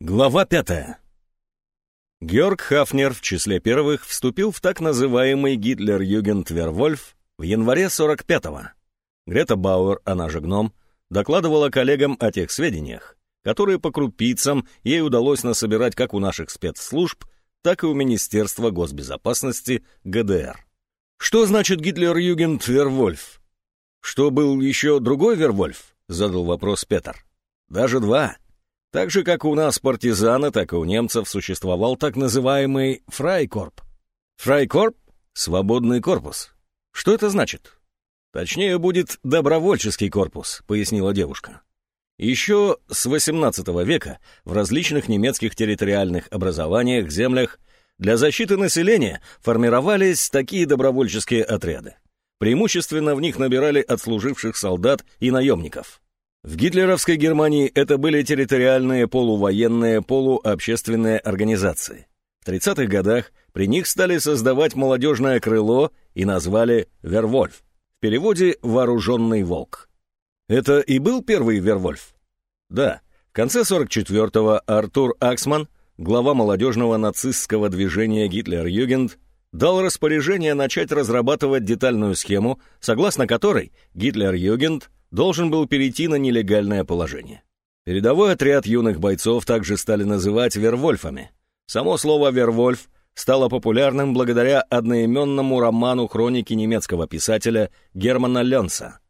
Глава пятая. Георг Хафнер в числе первых вступил в так называемый Гитлер-Югент Вервольф в январе 45-го. Грета Бауэр, она же Гном, докладывала коллегам о тех сведениях, которые по крупицам ей удалось насобирать как у наших спецслужб, так и у Министерства госбезопасности ГДР. Что значит Гитлер-Югент Вервольф? Что был еще другой Вервольф? Задал вопрос Петр. Даже два. Так же, как у нас партизаны, так и у немцев существовал так называемый фрайкор. Фрайкор — свободный корпус. Что это значит? Точнее, будет добровольческий корпус, пояснила девушка. Еще с XVIII века в различных немецких территориальных образованиях, землях для защиты населения формировались такие добровольческие отряды. Преимущественно в них набирали отслуживших солдат и наемников. В гитлеровской Германии это были территориальные полувоенные, полуобщественные организации. В 30-х годах при них стали создавать молодежное крыло и назвали «Вервольф», в переводе «вооруженный волк». Это и был первый Вервольф? Да, в конце 44-го Артур Аксман, глава молодежного нацистского движения «Гитлер-Югенд», дал распоряжение начать разрабатывать детальную схему, согласно которой Гитлер-Югенд должен был перейти на нелегальное положение. Передовой отряд юных бойцов также стали называть «вервольфами». Само слово «вервольф» стало популярным благодаря одноименному роману хроники немецкого писателя Германа Ленса.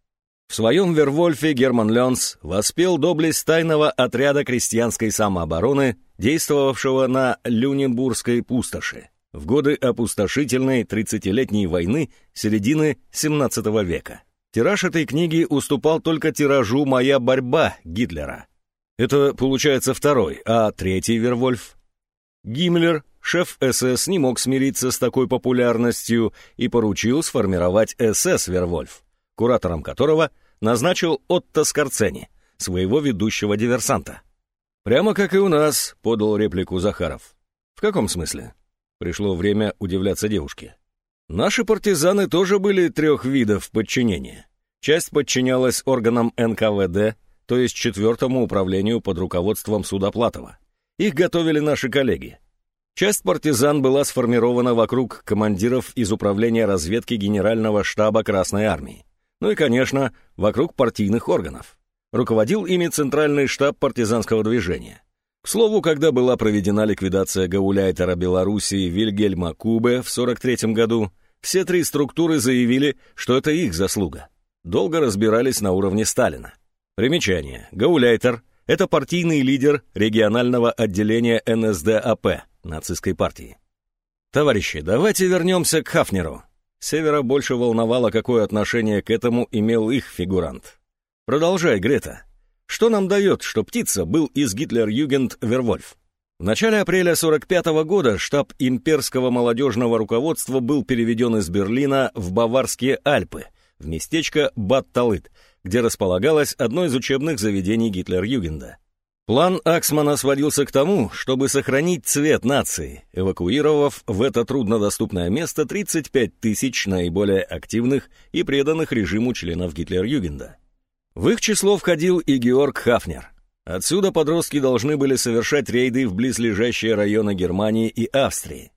В своем «Вервольфе» Герман Ленс воспел доблесть тайного отряда крестьянской самообороны, действовавшего на Люнебургской пустоши в годы опустошительной 30-летней войны середины XVII века. Тираж этой книги уступал только тиражу «Моя борьба» Гитлера. Это, получается, второй, а третий Вервольф. Гиммлер, шеф СС, не мог смириться с такой популярностью и поручил сформировать СС Вервольф, куратором которого назначил Отто Скорцени, своего ведущего диверсанта. «Прямо как и у нас», — подал реплику Захаров. «В каком смысле?» Пришло время удивляться девушке. Наши партизаны тоже были трех видов подчинения. Часть подчинялась органам НКВД, то есть четвертому управлению под руководством Судоплатова. Их готовили наши коллеги. Часть партизан была сформирована вокруг командиров из управления разведки Генерального штаба Красной Армии. Ну и, конечно, вокруг партийных органов. Руководил ими Центральный штаб партизанского движения. К слову, когда была проведена ликвидация гауляйтера Белоруссии Вильгельма Кубе в 43 году, все три структуры заявили, что это их заслуга. Долго разбирались на уровне Сталина. Примечание. Гауляйтер — это партийный лидер регионального отделения НСДАП, нацистской партии. Товарищи, давайте вернемся к Хафнеру. Севера больше волновало, какое отношение к этому имел их фигурант. Продолжай, Грета. Что нам дает, что птица был из Гитлер-Югент Вервольф? В начале апреля 45 -го года штаб имперского молодежного руководства был переведен из Берлина в Баварские Альпы, в местечко Батталыт, где располагалось одно из учебных заведений Гитлер-Югенда. План Аксмана сводился к тому, чтобы сохранить цвет нации, эвакуировав в это труднодоступное место 35 тысяч наиболее активных и преданных режиму членов Гитлер-Югенда. В их число входил и Георг Хафнер. Отсюда подростки должны были совершать рейды в близлежащие районы Германии и Австрии.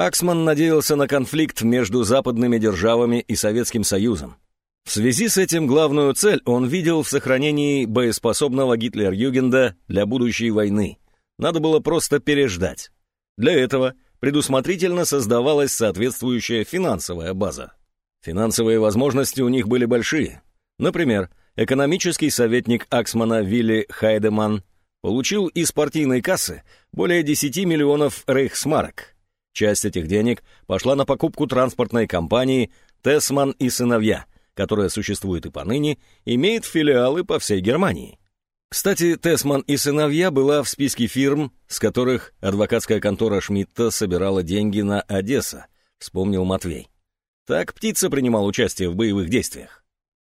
Аксман надеялся на конфликт между западными державами и Советским Союзом. В связи с этим главную цель он видел в сохранении боеспособного Гитлер-Югенда для будущей войны. Надо было просто переждать. Для этого предусмотрительно создавалась соответствующая финансовая база. Финансовые возможности у них были большие. Например, экономический советник Аксмана Вилли Хайдеман получил из партийной кассы более 10 миллионов рейхсмарок. Часть этих денег пошла на покупку транспортной компании «Тесман и сыновья», которая существует и поныне, имеет филиалы по всей Германии. Кстати, Тесман и сыновья была в списке фирм, с которых адвокатская контора Шмидта собирала деньги на Одесса, вспомнил Матвей. Так птица принимал участие в боевых действиях.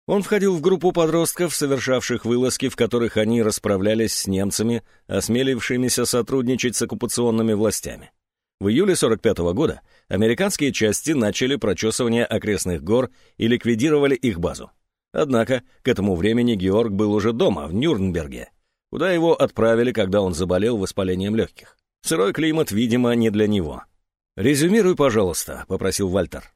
Он входил в группу подростков, совершавших вылазки, в которых они расправлялись с немцами, осмелившимися сотрудничать с оккупационными властями. В июле 45 -го года американские части начали прочесывание окрестных гор и ликвидировали их базу. Однако к этому времени Георг был уже дома, в Нюрнберге. куда его отправили, когда он заболел воспалением легких. Сырой климат, видимо, не для него. «Резюмируй, пожалуйста», — попросил Вальтер.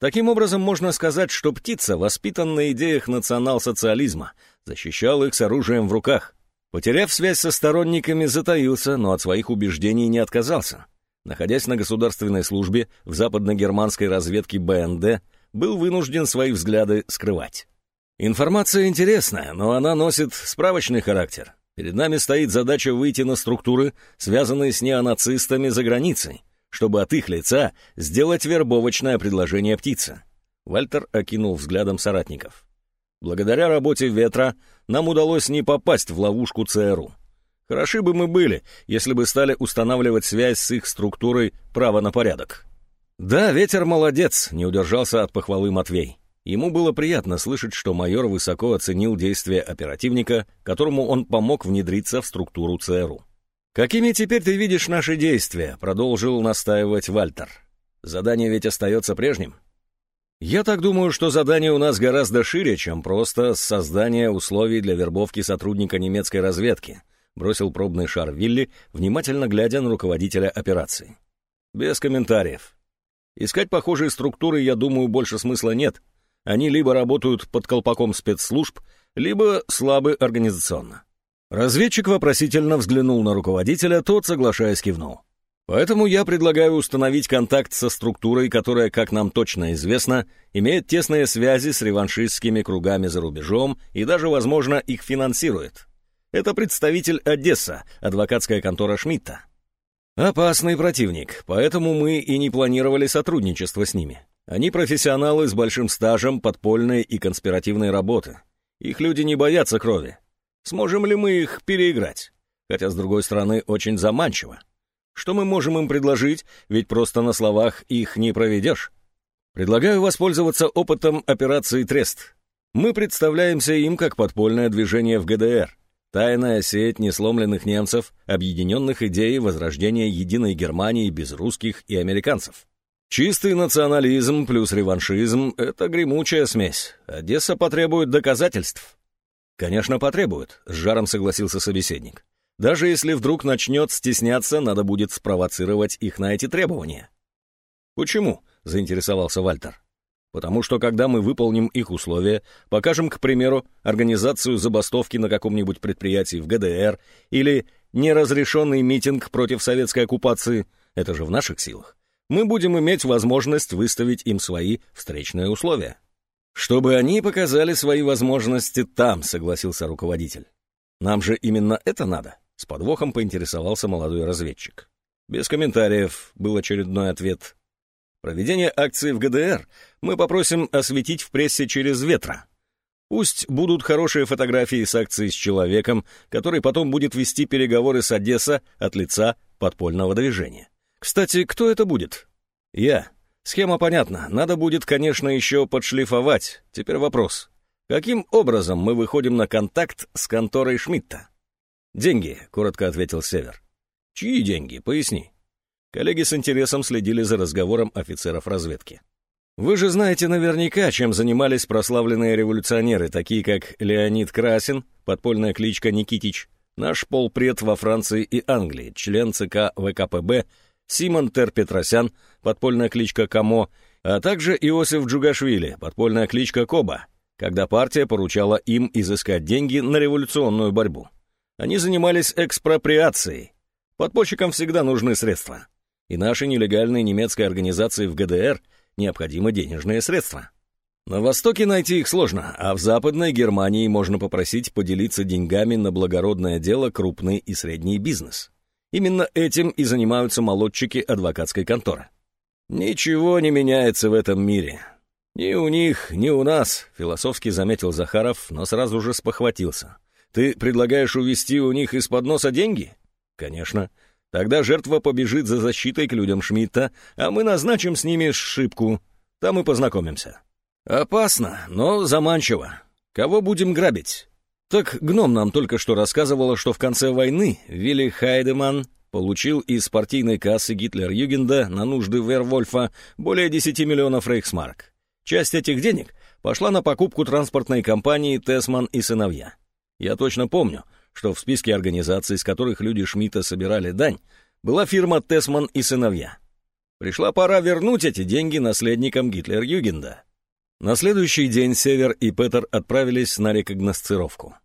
Таким образом, можно сказать, что птица воспитан на идеях национал-социализма, защищал их с оружием в руках. Потеряв связь со сторонниками, затаился, но от своих убеждений не отказался. Находясь на государственной службе в западно-германской разведке БНД, был вынужден свои взгляды скрывать. Информация интересная, но она носит справочный характер. Перед нами стоит задача выйти на структуры, связанные с неонацистами за границей, чтобы от их лица сделать вербовочное предложение птице. Вальтер окинул взглядом соратников. Благодаря работе ветра нам удалось не попасть в ловушку ЦРУ. Хороши бы мы были, если бы стали устанавливать связь с их структурой права на порядок. Да, ветер молодец, не удержался от похвалы Матвей. Ему было приятно слышать, что майор высоко оценил действия оперативника, которому он помог внедриться в структуру ЦРУ. «Какими теперь ты видишь наши действия?» — продолжил настаивать Вальтер. «Задание ведь остается прежним». «Я так думаю, что задание у нас гораздо шире, чем просто создание условий для вербовки сотрудника немецкой разведки», бросил пробный шар Вилли, внимательно глядя на руководителя операции. «Без комментариев. Искать похожие структуры, я думаю, больше смысла нет. Они либо работают под колпаком спецслужб, либо слабы организационно». Разведчик вопросительно взглянул на руководителя, тот, соглашаясь, кивнул. Поэтому я предлагаю установить контакт со структурой, которая, как нам точно известно, имеет тесные связи с реваншистскими кругами за рубежом и даже, возможно, их финансирует. Это представитель Одесса, адвокатская контора Шмидта. Опасный противник, поэтому мы и не планировали сотрудничество с ними. Они профессионалы с большим стажем подпольной и конспиративной работы. Их люди не боятся крови. Сможем ли мы их переиграть? Хотя, с другой стороны, очень заманчиво. Что мы можем им предложить, ведь просто на словах их не проведешь. Предлагаю воспользоваться опытом операции «Трест». Мы представляемся им как подпольное движение в ГДР. Тайная сеть несломленных немцев, объединенных идеей возрождения единой Германии без русских и американцев. Чистый национализм плюс реваншизм — это гремучая смесь. Одесса потребует доказательств. Конечно, потребует, с жаром согласился собеседник. Даже если вдруг начнет стесняться, надо будет спровоцировать их на эти требования. Почему? — заинтересовался Вальтер потому что когда мы выполним их условия, покажем, к примеру, организацию забастовки на каком-нибудь предприятии в ГДР или неразрешенный митинг против советской оккупации, это же в наших силах, мы будем иметь возможность выставить им свои встречные условия. Чтобы они показали свои возможности там, согласился руководитель. Нам же именно это надо, с подвохом поинтересовался молодой разведчик. Без комментариев был очередной ответ. Проведение акции в ГДР мы попросим осветить в прессе через ветра. Пусть будут хорошие фотографии с акцией с человеком, который потом будет вести переговоры с Одесса от лица подпольного движения. Кстати, кто это будет? Я. Схема понятна. Надо будет, конечно, еще подшлифовать. Теперь вопрос. Каким образом мы выходим на контакт с конторой Шмидта? Деньги, коротко ответил Север. Чьи деньги? Поясни. Коллеги с интересом следили за разговором офицеров разведки. Вы же знаете наверняка, чем занимались прославленные революционеры, такие как Леонид Красин, подпольная кличка Никитич, наш полпред во Франции и Англии, член ЦК ВКПБ, Симон Тер Петросян, подпольная кличка Камо, а также Иосиф Джугашвили, подпольная кличка Коба, когда партия поручала им изыскать деньги на революционную борьбу. Они занимались экспроприацией. Подпольщикам всегда нужны средства и нашей нелегальной немецкой организации в ГДР необходимы денежные средства. На Востоке найти их сложно, а в Западной Германии можно попросить поделиться деньгами на благородное дело крупный и средний бизнес. Именно этим и занимаются молодчики адвокатской конторы. Ничего не меняется в этом мире. Ни у них, ни у нас, философски заметил Захаров, но сразу же спохватился. Ты предлагаешь увести у них из-под носа деньги? Конечно. Тогда жертва побежит за защитой к людям Шмидта, а мы назначим с ними шибку. Там и познакомимся. Опасно, но заманчиво. Кого будем грабить? Так Гном нам только что рассказывала, что в конце войны Вилли Хайдеман получил из партийной кассы Гитлер-Югенда на нужды Вервольфа более 10 миллионов рейхсмарк. Часть этих денег пошла на покупку транспортной компании «Тесман и сыновья». Я точно помню, что в списке организаций, с которых люди Шмидта собирали дань, была фирма Тесман и сыновья. Пришла пора вернуть эти деньги наследникам Гитлер-Югенда. На следующий день Север и Петер отправились на рекогносцировку.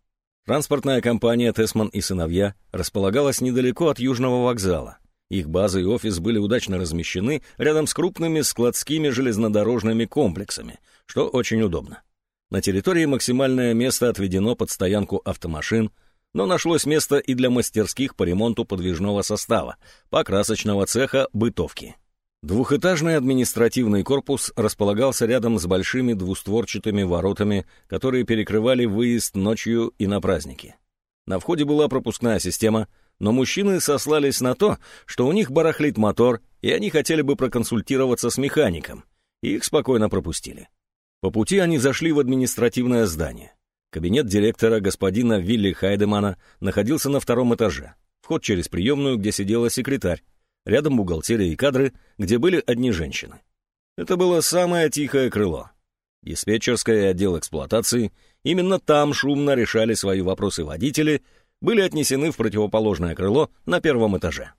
Транспортная компания «Тесман и сыновья» располагалась недалеко от Южного вокзала. Их база и офис были удачно размещены рядом с крупными складскими железнодорожными комплексами, что очень удобно. На территории максимальное место отведено под стоянку автомашин, но нашлось место и для мастерских по ремонту подвижного состава, покрасочного цеха, бытовки. Двухэтажный административный корпус располагался рядом с большими двустворчатыми воротами, которые перекрывали выезд ночью и на праздники. На входе была пропускная система, но мужчины сослались на то, что у них барахлит мотор, и они хотели бы проконсультироваться с механиком, и их спокойно пропустили. По пути они зашли в административное здание. Кабинет директора господина Вилли Хайдемана находился на втором этаже. Вход через приемную, где сидела секретарь, Рядом бухгалтерия и кадры, где были одни женщины. Это было самое тихое крыло. Диспетчерская и отдел эксплуатации, именно там шумно решали свои вопросы водители, были отнесены в противоположное крыло на первом этаже.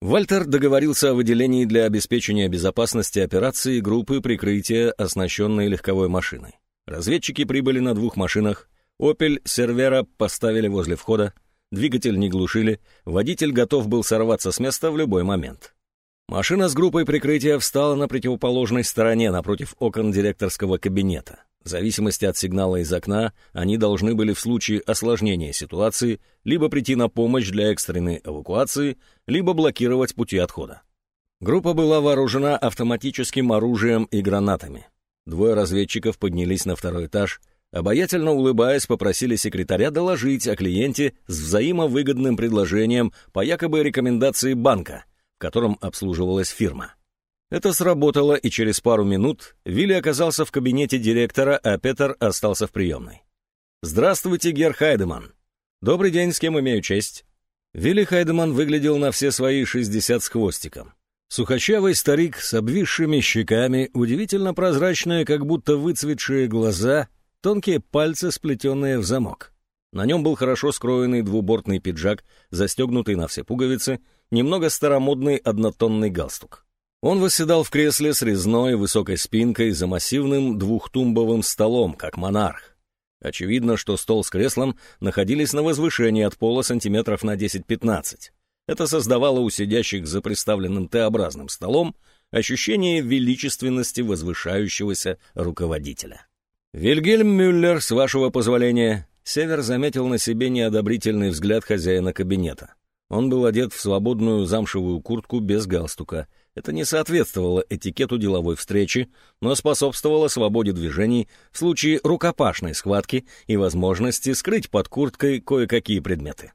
Вальтер договорился о выделении для обеспечения безопасности операции группы прикрытия, оснащенной легковой машиной. Разведчики прибыли на двух машинах, «Опель» сервера поставили возле входа, двигатель не глушили, водитель готов был сорваться с места в любой момент. Машина с группой прикрытия встала на противоположной стороне напротив окон директорского кабинета. В зависимости от сигнала из окна, они должны были в случае осложнения ситуации либо прийти на помощь для экстренной эвакуации, либо блокировать пути отхода. Группа была вооружена автоматическим оружием и гранатами. Двое разведчиков поднялись на второй этаж, Обаятельно улыбаясь, попросили секретаря доложить о клиенте с взаимовыгодным предложением по якобы рекомендации банка, в котором обслуживалась фирма. Это сработало, и через пару минут Вилли оказался в кабинете директора, а Петер остался в приемной. «Здравствуйте, Гер Хайдеман. Добрый день, с кем имею честь?» Вилли Хайдеман выглядел на все свои 60 с хвостиком. Сухощавый старик с обвисшими щеками, удивительно прозрачные, как будто выцветшие глаза — тонкие пальцы, сплетенные в замок. На нем был хорошо скроенный двубортный пиджак, застегнутый на все пуговицы, немного старомодный однотонный галстук. Он восседал в кресле с резной высокой спинкой за массивным двухтумбовым столом, как монарх. Очевидно, что стол с креслом находились на возвышении от пола сантиметров на 10-15. Это создавало у сидящих за приставленным Т-образным столом ощущение величественности возвышающегося руководителя. «Вильгельм Мюллер, с вашего позволения». Север заметил на себе неодобрительный взгляд хозяина кабинета. Он был одет в свободную замшевую куртку без галстука. Это не соответствовало этикету деловой встречи, но способствовало свободе движений в случае рукопашной схватки и возможности скрыть под курткой кое-какие предметы.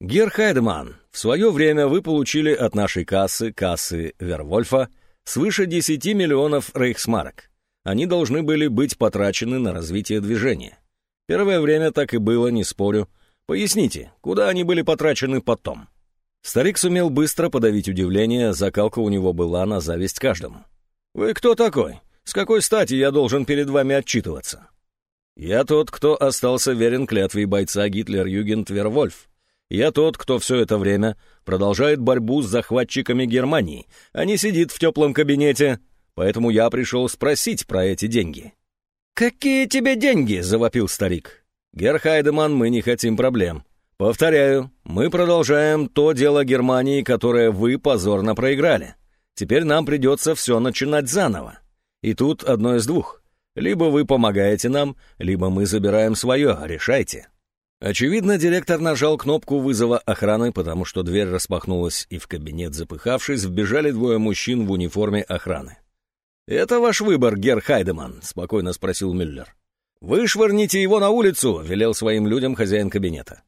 Гер Хайдеман, в свое время вы получили от нашей кассы, кассы Вервольфа, свыше 10 миллионов рейхсмарок они должны были быть потрачены на развитие движения. Первое время так и было, не спорю. Поясните, куда они были потрачены потом? Старик сумел быстро подавить удивление, закалка у него была на зависть каждому. «Вы кто такой? С какой стати я должен перед вами отчитываться?» «Я тот, кто остался верен клятве бойца Гитлер-Югент Вервольф. Я тот, кто все это время продолжает борьбу с захватчиками Германии, а не сидит в теплом кабинете поэтому я пришел спросить про эти деньги». «Какие тебе деньги?» — завопил старик. «Герхайдеман, мы не хотим проблем. Повторяю, мы продолжаем то дело Германии, которое вы позорно проиграли. Теперь нам придется все начинать заново. И тут одно из двух. Либо вы помогаете нам, либо мы забираем свое, решайте». Очевидно, директор нажал кнопку вызова охраны, потому что дверь распахнулась, и в кабинет, запыхавшись, вбежали двое мужчин в униформе охраны. «Это ваш выбор, Гер Хайдеман», — спокойно спросил Мюллер. «Вышвырните его на улицу», — велел своим людям хозяин кабинета.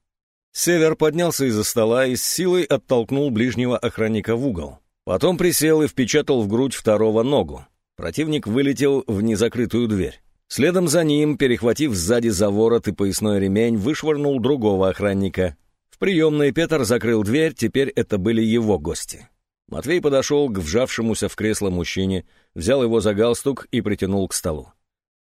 Север поднялся из-за стола и с силой оттолкнул ближнего охранника в угол. Потом присел и впечатал в грудь второго ногу. Противник вылетел в незакрытую дверь. Следом за ним, перехватив сзади за ворот и поясной ремень, вышвырнул другого охранника. В приемной Петр закрыл дверь, теперь это были его гости. Матвей подошел к вжавшемуся в кресло мужчине, взял его за галстук и притянул к столу.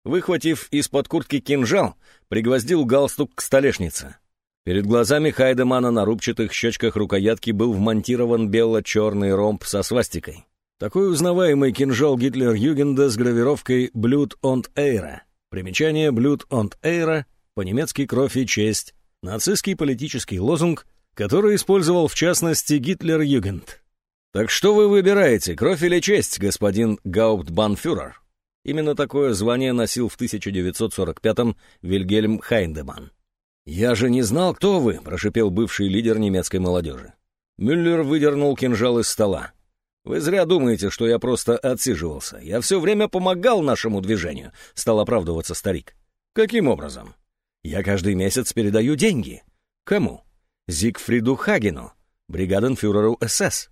Выхватив из-под куртки кинжал, пригвоздил галстук к столешнице. Перед глазами Хайдемана на рубчатых щечках рукоятки был вмонтирован бело-черный ромб со свастикой. Такой узнаваемый кинжал Гитлер-Югенда с гравировкой «Blut und Ehre». Примечание «Blut und Ehre» по-немецки «Кровь и честь», нацистский политический лозунг, который использовал в частности Гитлер-Югенд. «Так что вы выбираете, кровь или честь, господин гауптбаннфюрер?» Именно такое звание носил в 1945-м Вильгельм Хайндеман. «Я же не знал, кто вы», — прошипел бывший лидер немецкой молодежи. Мюллер выдернул кинжал из стола. «Вы зря думаете, что я просто отсиживался. Я все время помогал нашему движению», — стал оправдываться старик. «Каким образом?» «Я каждый месяц передаю деньги». «Кому?» «Зигфриду Хагену, бригаденфюреру СС».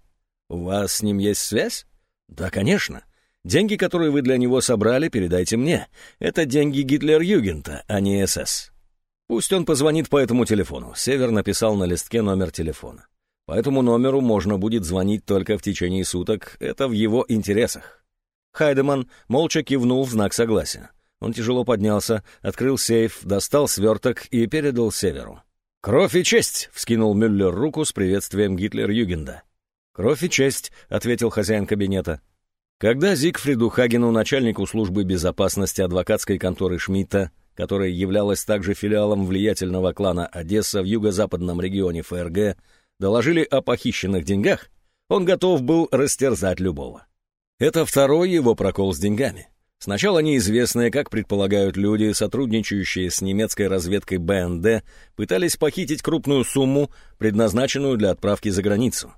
«У вас с ним есть связь?» «Да, конечно. Деньги, которые вы для него собрали, передайте мне. Это деньги Гитлер-Югента, а не СС». Пусть он позвонит по этому телефону. Север написал на листке номер телефона. По этому номеру можно будет звонить только в течение суток. Это в его интересах. Хайдеман молча кивнул в знак согласия. Он тяжело поднялся, открыл сейф, достал сверток и передал Северу. «Кровь и честь!» — вскинул Мюллер руку с приветствием Гитлер-Югенда. «Кровь и честь!» — ответил хозяин кабинета. Когда Зигфриду Хагену, начальнику службы безопасности адвокатской конторы Шмидта, которая являлась также филиалом влиятельного клана Одесса в юго-западном регионе ФРГ, доложили о похищенных деньгах, он готов был растерзать любого. Это второй его прокол с деньгами. Сначала неизвестные, как предполагают люди, сотрудничающие с немецкой разведкой БНД, пытались похитить крупную сумму, предназначенную для отправки за границу.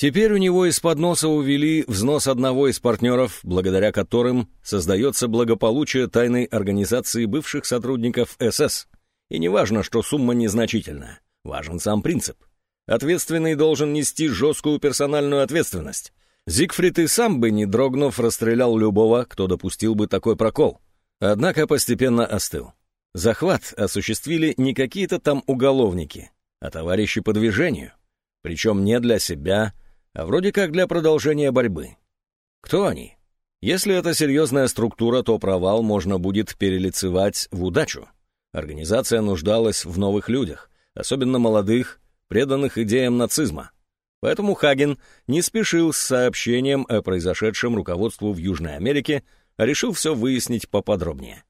Теперь у него из-под носа увели взнос одного из партнеров, благодаря которым создается благополучие тайной организации бывших сотрудников СС. И не важно, что сумма незначительная, важен сам принцип. Ответственный должен нести жесткую персональную ответственность. Зигфрид и сам бы, не дрогнув, расстрелял любого, кто допустил бы такой прокол. Однако постепенно остыл. Захват осуществили не какие-то там уголовники, а товарищи по движению. Причем не для себя, а вроде как для продолжения борьбы. Кто они? Если это серьезная структура, то провал можно будет перелицевать в удачу. Организация нуждалась в новых людях, особенно молодых, преданных идеям нацизма. Поэтому Хаген не спешил с сообщением о произошедшем руководству в Южной Америке, а решил все выяснить поподробнее.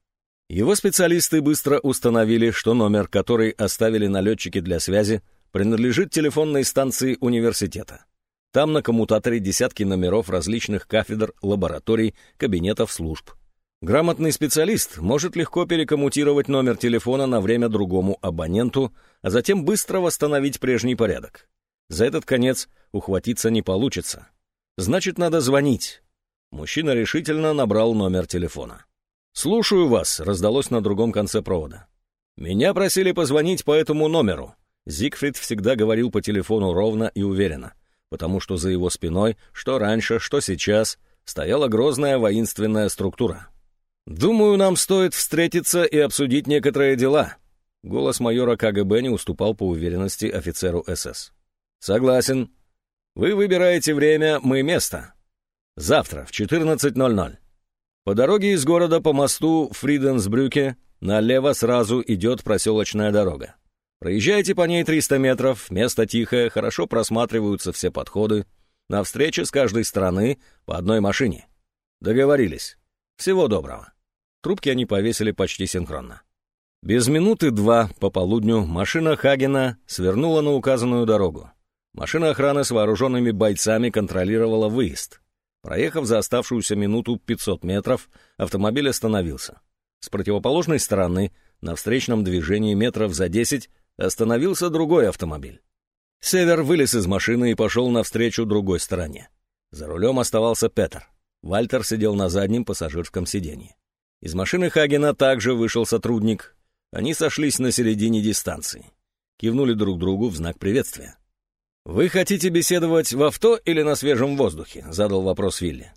Его специалисты быстро установили, что номер, который оставили налетчики для связи, принадлежит телефонной станции университета. Там на коммутаторе десятки номеров различных кафедр, лабораторий, кабинетов служб. Грамотный специалист может легко перекоммутировать номер телефона на время другому абоненту, а затем быстро восстановить прежний порядок. За этот конец ухватиться не получится. Значит, надо звонить. Мужчина решительно набрал номер телефона. «Слушаю вас», — раздалось на другом конце провода. «Меня просили позвонить по этому номеру». Зигфрид всегда говорил по телефону ровно и уверенно потому что за его спиной, что раньше, что сейчас, стояла грозная воинственная структура. «Думаю, нам стоит встретиться и обсудить некоторые дела». Голос майора КГБ не уступал по уверенности офицеру СС. «Согласен. Вы выбираете время, мы место. Завтра в 14.00. По дороге из города по мосту Фриденсбрюке налево сразу идет проселочная дорога. Проезжайте по ней 300 метров, место тихое, хорошо просматриваются все подходы. На встрече с каждой стороны по одной машине. Договорились. Всего доброго. Трубки они повесили почти синхронно. Без минуты два по полудню машина Хагена свернула на указанную дорогу. Машина охраны с вооруженными бойцами контролировала выезд. Проехав за оставшуюся минуту 500 метров, автомобиль остановился. С противоположной стороны, на встречном движении метров за 10, остановился другой автомобиль. Север вылез из машины и пошел навстречу другой стороне. За рулем оставался Петер. Вальтер сидел на заднем пассажирском сиденье. Из машины Хагена также вышел сотрудник. Они сошлись на середине дистанции. Кивнули друг другу в знак приветствия. «Вы хотите беседовать в авто или на свежем воздухе?» — задал вопрос Вилли.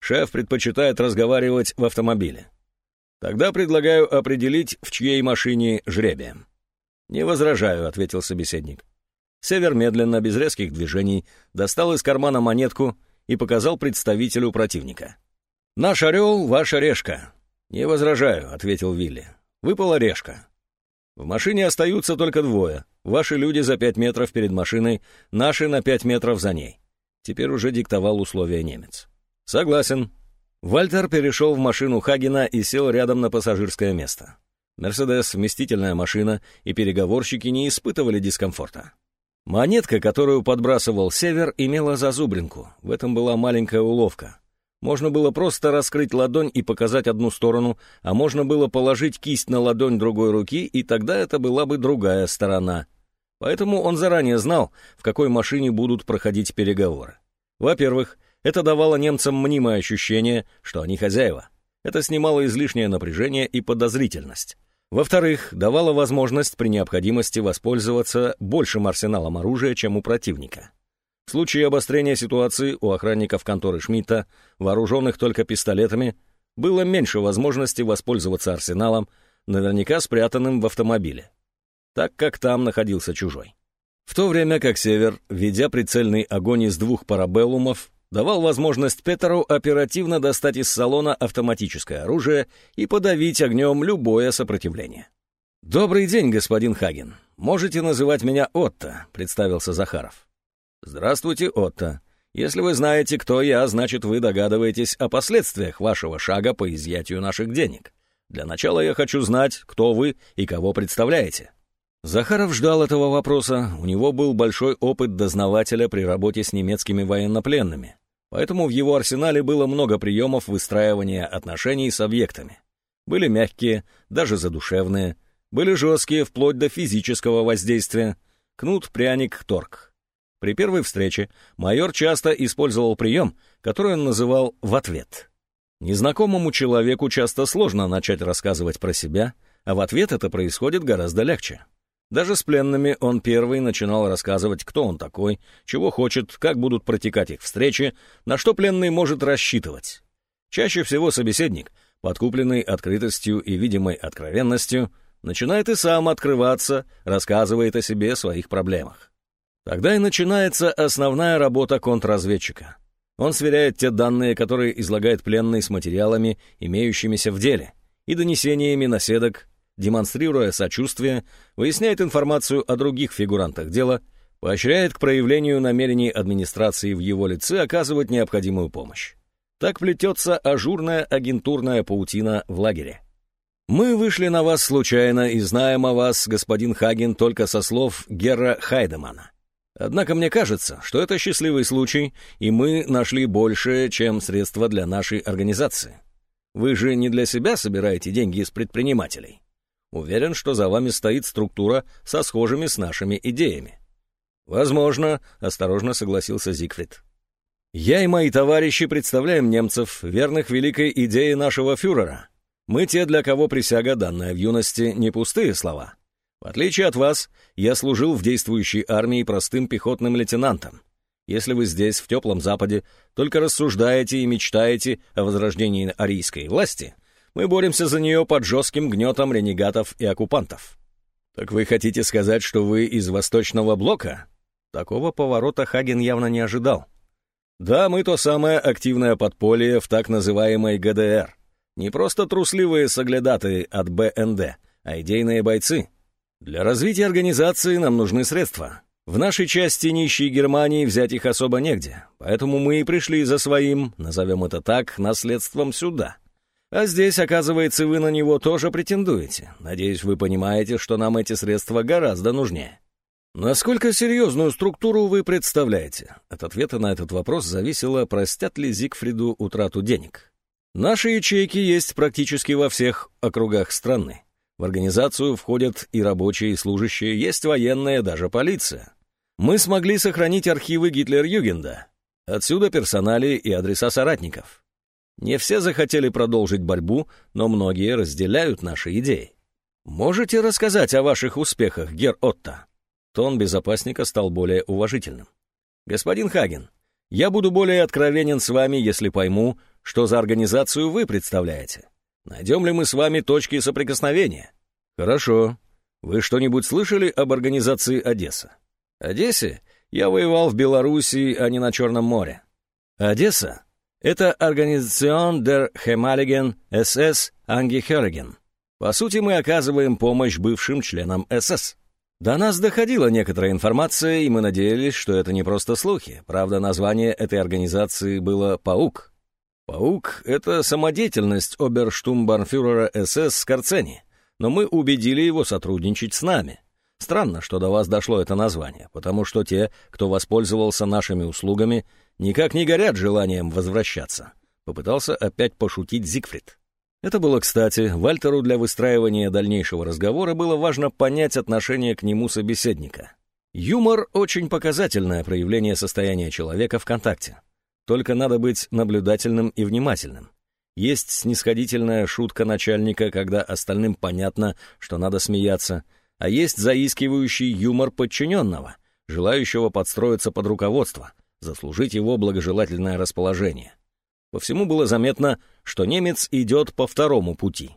«Шеф предпочитает разговаривать в автомобиле. Тогда предлагаю определить, в чьей машине жребием». «Не возражаю», — ответил собеседник. Север медленно, без резких движений, достал из кармана монетку и показал представителю противника. «Наш орел — ваша решка». «Не возражаю», — ответил Вилли. «Выпала решка». В машине остаются только двое. Ваши люди за пять метров перед машиной, наши на пять метров за ней. Теперь уже диктовал условия немец. Согласен. Вальтер перешел в машину Хагена и сел рядом на пассажирское место. Мерседес — вместительная машина, и переговорщики не испытывали дискомфорта. Монетка, которую подбрасывал Север, имела зазубринку. В этом была маленькая уловка. Можно было просто раскрыть ладонь и показать одну сторону, а можно было положить кисть на ладонь другой руки, и тогда это была бы другая сторона. Поэтому он заранее знал, в какой машине будут проходить переговоры. Во-первых, это давало немцам мнимое ощущение, что они хозяева. Это снимало излишнее напряжение и подозрительность. Во-вторых, давало возможность при необходимости воспользоваться большим арсеналом оружия, чем у противника. В случае обострения ситуации у охранников конторы Шмидта, вооруженных только пистолетами, было меньше возможности воспользоваться арсеналом, наверняка спрятанным в автомобиле, так как там находился чужой. В то время как Север, ведя прицельный огонь из двух парабеллумов, давал возможность Петеру оперативно достать из салона автоматическое оружие и подавить огнем любое сопротивление. «Добрый день, господин Хаген. Можете называть меня Отто», — представился Захаров. «Здравствуйте, Отто. Если вы знаете, кто я, значит, вы догадываетесь о последствиях вашего шага по изъятию наших денег. Для начала я хочу знать, кто вы и кого представляете». Захаров ждал этого вопроса, у него был большой опыт дознавателя при работе с немецкими военнопленными, поэтому в его арсенале было много приемов выстраивания отношений с объектами. Были мягкие, даже задушевные, были жесткие, вплоть до физического воздействия, кнут, пряник, торг. При первой встрече майор часто использовал прием, который он называл «в ответ». Незнакомому человеку часто сложно начать рассказывать про себя, а в ответ это происходит гораздо легче. Даже с пленными он первый начинал рассказывать, кто он такой, чего хочет, как будут протекать их встречи, на что пленный может рассчитывать. Чаще всего собеседник, подкупленный открытостью и видимой откровенностью, начинает и сам открываться, рассказывает о себе, своих проблемах. Тогда и начинается основная работа контрразведчика. Он сверяет те данные, которые излагает пленный с материалами, имеющимися в деле, и донесениями наседок, демонстрируя сочувствие, выясняет информацию о других фигурантах дела, поощряет к проявлению намерений администрации в его лице оказывать необходимую помощь. Так плетется ажурная агентурная паутина в лагере. Мы вышли на вас случайно и знаем о вас, господин Хаген, только со слов Герра Хайдемана. Однако мне кажется, что это счастливый случай, и мы нашли больше, чем средства для нашей организации. Вы же не для себя собираете деньги из предпринимателей. Уверен, что за вами стоит структура со схожими с нашими идеями. Возможно, осторожно согласился Зигфрид. Я и мои товарищи представляем немцев, верных великой идее нашего фюрера. Мы те, для кого присяга, данная в юности, не пустые слова. В отличие от вас, я служил в действующей армии простым пехотным лейтенантом. Если вы здесь, в теплом Западе, только рассуждаете и мечтаете о возрождении арийской власти, мы боремся за нее под жестким гнетом ренегатов и оккупантов. Так вы хотите сказать, что вы из Восточного блока? Такого поворота Хаген явно не ожидал. Да, мы то самое активное подполье в так называемой ГДР. Не просто трусливые соглядатые от БНД, а идейные бойцы — для развития организации нам нужны средства. В нашей части нищей Германии взять их особо негде, поэтому мы и пришли за своим, назовем это так, наследством сюда. А здесь, оказывается, вы на него тоже претендуете. Надеюсь, вы понимаете, что нам эти средства гораздо нужнее. Насколько серьезную структуру вы представляете? От ответа на этот вопрос зависело, простят ли Зигфриду утрату денег. Наши ячейки есть практически во всех округах страны. В организацию входят и рабочие, и служащие, есть военные, даже полиция. Мы смогли сохранить архивы Гитлер-Югенда. Отсюда персонали и адреса соратников. Не все захотели продолжить борьбу, но многие разделяют наши идеи. Можете рассказать о ваших успехах, Гер Отто? Тон безопасника стал более уважительным. Господин Хаген, я буду более откровенен с вами, если пойму, что за организацию вы представляете. Найдем ли мы с вами точки соприкосновения? Хорошо. Вы что-нибудь слышали об организации Одесса? Одессе я воевал в Белоруссии, а не на Черном море. Одесса — это Организацион der Хемалиген СС Ангехерген. По сути, мы оказываем помощь бывшим членам СС. До нас доходила некоторая информация, и мы надеялись, что это не просто слухи. Правда, название этой организации было «Паук». «Паук» — это самодеятельность оберштумбарфюрера СС Скорцени, но мы убедили его сотрудничать с нами. Странно, что до вас дошло это название, потому что те, кто воспользовался нашими услугами, никак не горят желанием возвращаться. Попытался опять пошутить Зигфрид. Это было кстати. Вальтеру для выстраивания дальнейшего разговора было важно понять отношение к нему собеседника. Юмор — очень показательное проявление состояния человека в контакте. Только надо быть наблюдательным и внимательным. Есть снисходительная шутка начальника, когда остальным понятно, что надо смеяться, а есть заискивающий юмор подчиненного, желающего подстроиться под руководство, заслужить его благожелательное расположение. По всему было заметно, что немец идет по второму пути.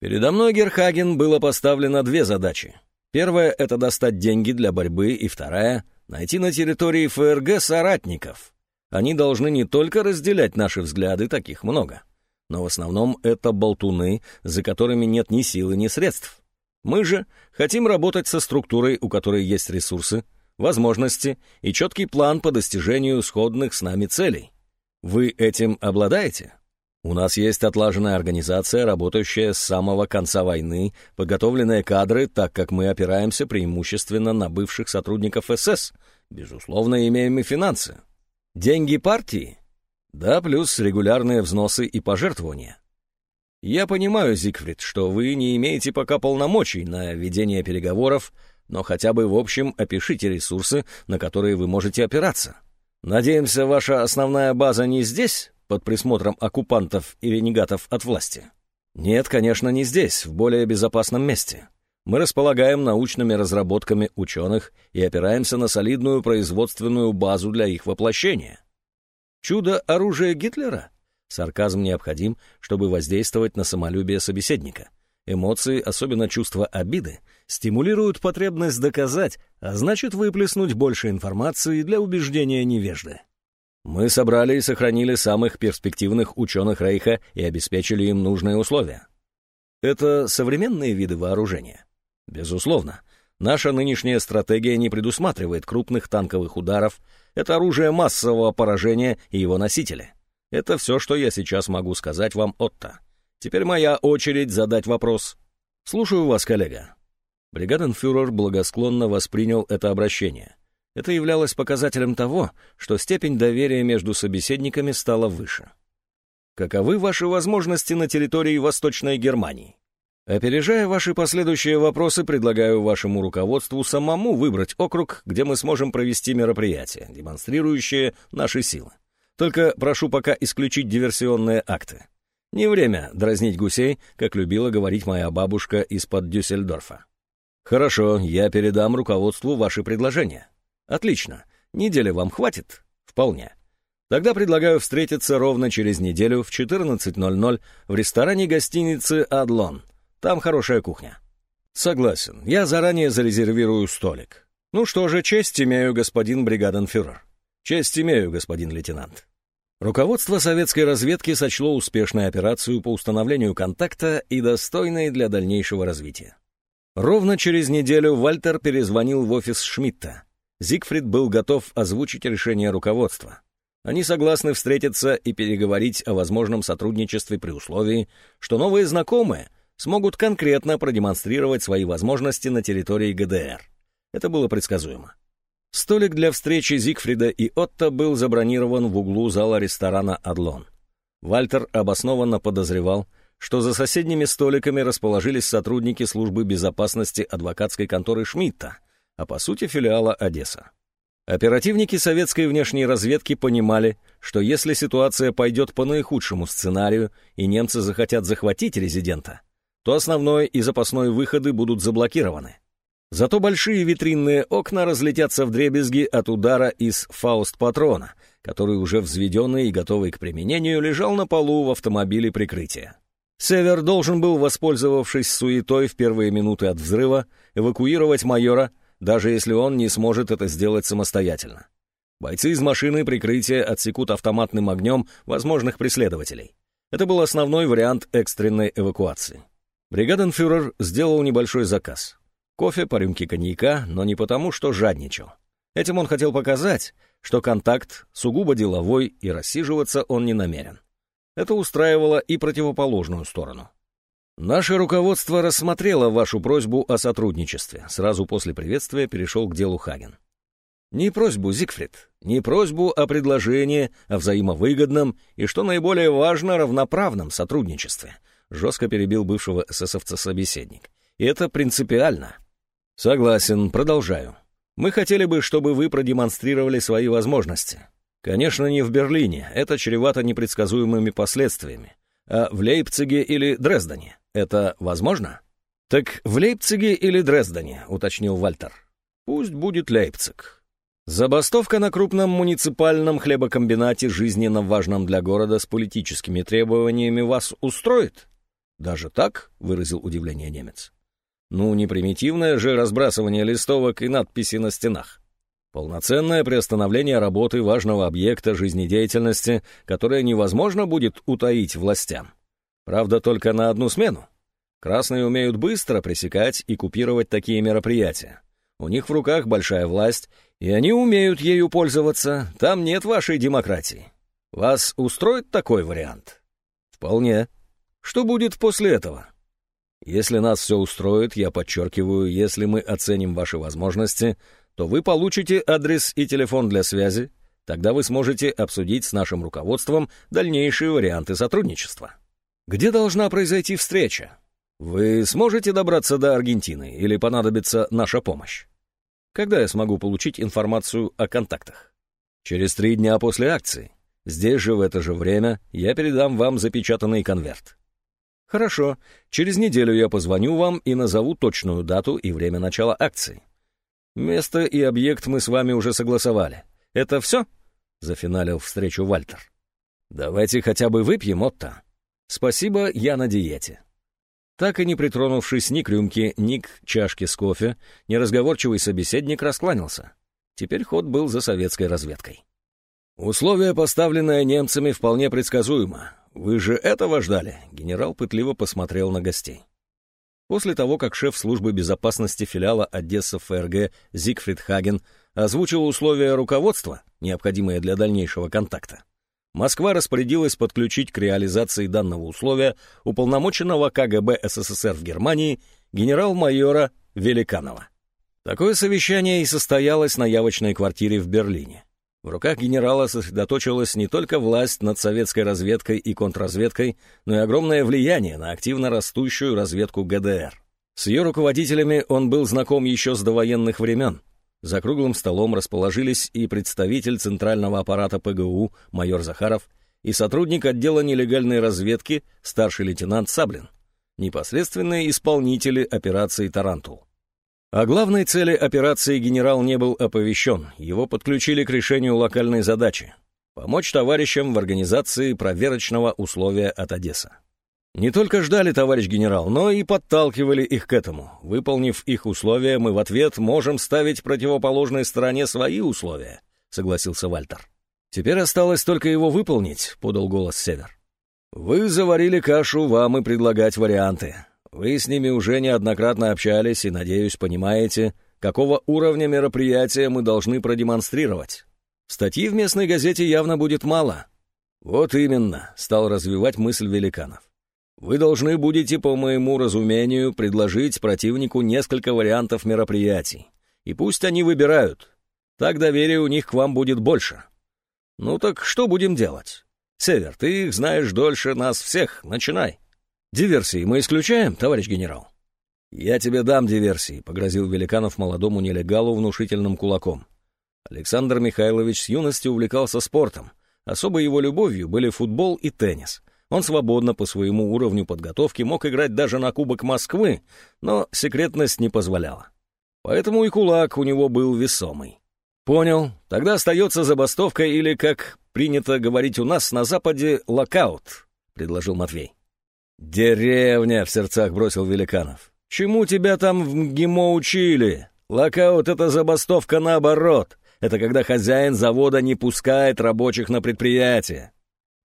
Передо мной, Герхаген, было поставлено две задачи. Первая — это достать деньги для борьбы, и вторая — найти на территории ФРГ соратников. Они должны не только разделять наши взгляды, таких много, но в основном это болтуны, за которыми нет ни силы, ни средств. Мы же хотим работать со структурой, у которой есть ресурсы, возможности и четкий план по достижению сходных с нами целей. Вы этим обладаете? У нас есть отлаженная организация, работающая с самого конца войны, подготовленные кадры, так как мы опираемся преимущественно на бывших сотрудников СС. Безусловно, имеем и финансы. Деньги партии? Да, плюс регулярные взносы и пожертвования. Я понимаю, Зигфрид, что вы не имеете пока полномочий на ведение переговоров, но хотя бы в общем опишите ресурсы, на которые вы можете опираться. Надеемся, ваша основная база не здесь, под присмотром оккупантов и ренегатов от власти? Нет, конечно, не здесь, в более безопасном месте. Мы располагаем научными разработками ученых и опираемся на солидную производственную базу для их воплощения. Чудо оружия Гитлера? Сарказм необходим, чтобы воздействовать на самолюбие собеседника. Эмоции, особенно чувство обиды, стимулируют потребность доказать, а значит выплеснуть больше информации для убеждения невежды. Мы собрали и сохранили самых перспективных ученых Рейха и обеспечили им нужные условия. Это современные виды вооружения? Безусловно. Наша нынешняя стратегия не предусматривает крупных танковых ударов, это оружие массового поражения и его носители. Это все, что я сейчас могу сказать вам, Отто. Теперь моя очередь задать вопрос. Слушаю вас, коллега. Бригаденфюрер благосклонно воспринял это обращение. Это являлось показателем того, что степень доверия между собеседниками стала выше. Каковы ваши возможности на территории Восточной Германии? Опережая ваши последующие вопросы, предлагаю вашему руководству самому выбрать округ, где мы сможем провести мероприятие, демонстрирующее наши силы. Только прошу пока исключить диверсионные акты. Не время дразнить гусей, как любила говорить моя бабушка из-под Дюссельдорфа. Хорошо, я передам руководству ваши предложения. Отлично. Недели вам хватит? Вполне. Тогда предлагаю встретиться ровно через неделю в 14.00 в ресторане гостиницы «Адлон». Там хорошая кухня. Согласен. Я заранее зарезервирую столик. Ну что же, честь имею, господин бригаденфюрер. Честь имею, господин лейтенант. Руководство советской разведки сочло успешной операцию по установлению контакта и достойной для дальнейшего развития. Ровно через неделю Вальтер перезвонил в офис Шмидта. Зигфрид был готов озвучить решение руководства. Они согласны встретиться и переговорить о возможном сотрудничестве при условии, что новые знакомые смогут конкретно продемонстрировать свои возможности на территории ГДР. Это было предсказуемо. Столик для встречи Зигфрида и Отто был забронирован в углу зала ресторана «Адлон». Вальтер обоснованно подозревал, что за соседними столиками расположились сотрудники службы безопасности адвокатской конторы Шмидта, а по сути филиала Одесса. Оперативники советской внешней разведки понимали, что если ситуация пойдет по наихудшему сценарию и немцы захотят захватить резидента, то основной и запасной выходы будут заблокированы. Зато большие витринные окна разлетятся в дребезги от удара из фауст-патрона, который уже взведенный и готовый к применению лежал на полу в автомобиле прикрытия. Север должен был, воспользовавшись суетой в первые минуты от взрыва, эвакуировать майора, даже если он не сможет это сделать самостоятельно. Бойцы из машины прикрытия отсекут автоматным огнем возможных преследователей. Это был основной вариант экстренной эвакуации. Бригаденфюрер сделал небольшой заказ. Кофе по рюмке коньяка, но не потому, что жадничал. Этим он хотел показать, что контакт сугубо деловой и рассиживаться он не намерен. Это устраивало и противоположную сторону. Наше руководство рассмотрело вашу просьбу о сотрудничестве. Сразу после приветствия перешел к делу Хаген. Не просьбу, Зигфрид, не просьбу о предложении, о взаимовыгодном и, что наиболее важно, равноправном сотрудничестве. Жестко перебил бывшего эсэсовца собеседник. Это принципиально. Согласен, продолжаю. Мы хотели бы, чтобы вы продемонстрировали свои возможности. Конечно, не в Берлине, это чревато непредсказуемыми последствиями. А в Лейпциге или Дрездене это возможно? Так в Лейпциге или Дрездене, уточнил Вальтер. Пусть будет Лейпциг. Забастовка на крупном муниципальном хлебокомбинате, жизненно важном для города, с политическими требованиями вас устроит? Даже так, выразил удивление немец. Ну, не примитивное же разбрасывание листовок и надписи на стенах. Полноценное приостановление работы важного объекта жизнедеятельности, которое невозможно будет утаить властям. Правда, только на одну смену. Красные умеют быстро пресекать и купировать такие мероприятия. У них в руках большая власть, и они умеют ею пользоваться. Там нет вашей демократии. Вас устроит такой вариант? Вполне. Что будет после этого? Если нас все устроит, я подчеркиваю, если мы оценим ваши возможности, то вы получите адрес и телефон для связи, тогда вы сможете обсудить с нашим руководством дальнейшие варианты сотрудничества. Где должна произойти встреча? Вы сможете добраться до Аргентины или понадобится наша помощь? Когда я смогу получить информацию о контактах? Через три дня после акции. Здесь же в это же время я передам вам запечатанный конверт. Хорошо, через неделю я позвоню вам и назову точную дату и время начала акции. Место и объект мы с вами уже согласовали. Это все? Зафиналил встречу Вальтер. Давайте хотя бы выпьем, Отто. Спасибо, я на диете. Так и не притронувшись ни к рюмке, ни к чашке с кофе, неразговорчивый собеседник раскланялся. Теперь ход был за советской разведкой. Условия, поставленные немцами, вполне предсказуемо. «Вы же этого ждали?» — генерал пытливо посмотрел на гостей. После того, как шеф службы безопасности филиала Одесса ФРГ Зигфрид Хаген озвучил условия руководства, необходимые для дальнейшего контакта, Москва распорядилась подключить к реализации данного условия уполномоченного КГБ СССР в Германии генерал-майора Великанова. Такое совещание и состоялось на явочной квартире в Берлине. В руках генерала сосредоточилась не только власть над советской разведкой и контрразведкой, но и огромное влияние на активно растущую разведку ГДР. С ее руководителями он был знаком еще с довоенных времен. За круглым столом расположились и представитель центрального аппарата ПГУ майор Захаров и сотрудник отдела нелегальной разведки старший лейтенант Саблин, непосредственные исполнители операции «Тарантул». О главной цели операции генерал не был оповещен, его подключили к решению локальной задачи — помочь товарищам в организации проверочного условия от Одессы. Не только ждали, товарищ генерал, но и подталкивали их к этому. Выполнив их условия, мы в ответ можем ставить противоположной стороне свои условия, — согласился Вальтер. Теперь осталось только его выполнить, — подал голос Север. Вы заварили кашу, вам и предлагать варианты. Вы с ними уже неоднократно общались и, надеюсь, понимаете, какого уровня мероприятия мы должны продемонстрировать. Статьи в местной газете явно будет мало. Вот именно, стал развивать мысль великанов. Вы должны будете, по моему разумению, предложить противнику несколько вариантов мероприятий. И пусть они выбирают. Так доверия у них к вам будет больше. Ну так что будем делать? Север, ты их знаешь дольше нас всех. Начинай. «Диверсии мы исключаем, товарищ генерал?» «Я тебе дам диверсии», — погрозил Великанов молодому нелегалу внушительным кулаком. Александр Михайлович с юности увлекался спортом. Особой его любовью были футбол и теннис. Он свободно по своему уровню подготовки мог играть даже на Кубок Москвы, но секретность не позволяла. Поэтому и кулак у него был весомый. «Понял. Тогда остается забастовка или, как принято говорить у нас на Западе, локаут», — предложил Матвей. «Деревня!» — в сердцах бросил Великанов. «Чему тебя там в МГИМО учили? Локаут — это забастовка наоборот. Это когда хозяин завода не пускает рабочих на предприятие».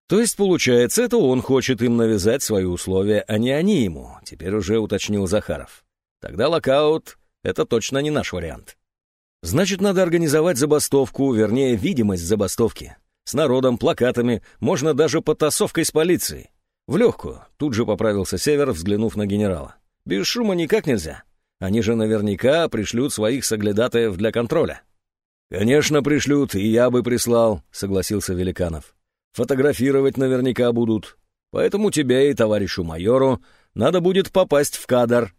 То есть, получается, это он хочет им навязать свои условия, а не они ему, теперь уже уточнил Захаров. Тогда локаут — это точно не наш вариант. Значит, надо организовать забастовку, вернее, видимость забастовки. С народом, плакатами, можно даже потасовкой с полицией. В легкую, тут же поправился Север, взглянув на генерала. Без шума никак нельзя. Они же наверняка пришлют своих соглядатаев для контроля. «Конечно, пришлют, и я бы прислал», — согласился Великанов. «Фотографировать наверняка будут. Поэтому тебе и товарищу майору надо будет попасть в кадр.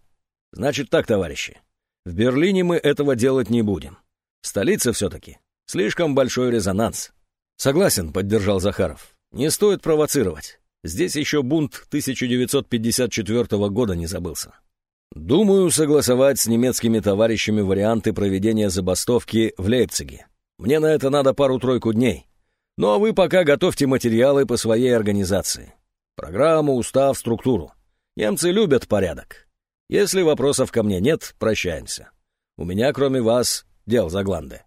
Значит так, товарищи, в Берлине мы этого делать не будем. Столица все-таки. Слишком большой резонанс. Согласен, поддержал Захаров. Не стоит провоцировать. Здесь еще бунт 1954 года не забылся. Думаю согласовать с немецкими товарищами варианты проведения забастовки в Лейпциге. Мне на это надо пару-тройку дней. Ну а вы пока готовьте материалы по своей организации. Программу, устав, структуру. Немцы любят порядок. Если вопросов ко мне нет, прощаемся. У меня, кроме вас, дел за гланды.